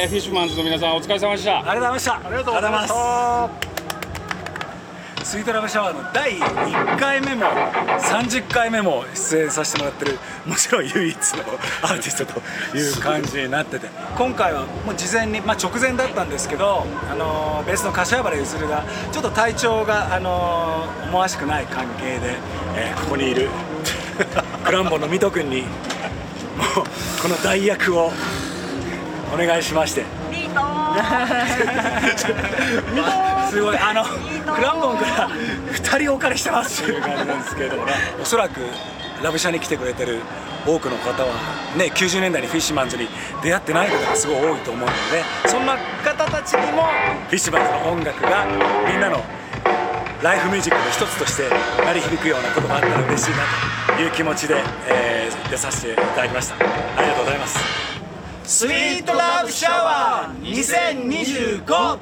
えーフィッシュマンズの皆さんお疲れ様でした。ありがとうございました。ありがとうございます。スイートラブシャワーの第1回目も30回目も出演させてもらってるもちろん唯一のアーティストという感じになってて。今回はもう事前に、まあ、直前だったんですけど、あのーベースの柏原譲がちょっと体調が、あのー思わしくない関係で、えーここにいる。クランボの水戸君にもうこの代役をお願いしまして。すごいあのクランボンから2人お借りしてます。っていう感じなんですけれどもね。おそらくラブシャに来てくれてる多くの方はね90年代にフィッシュマンズに出会ってない方がすごい多いと思うのでそんな方たちにもフィッシュマンズの音楽がみんなのライフミュージックの一つとして鳴り響くようなことがあったら嬉しいなという気持ちで、えー出させていただきました。ありがとうございますスイートラブシャワー2025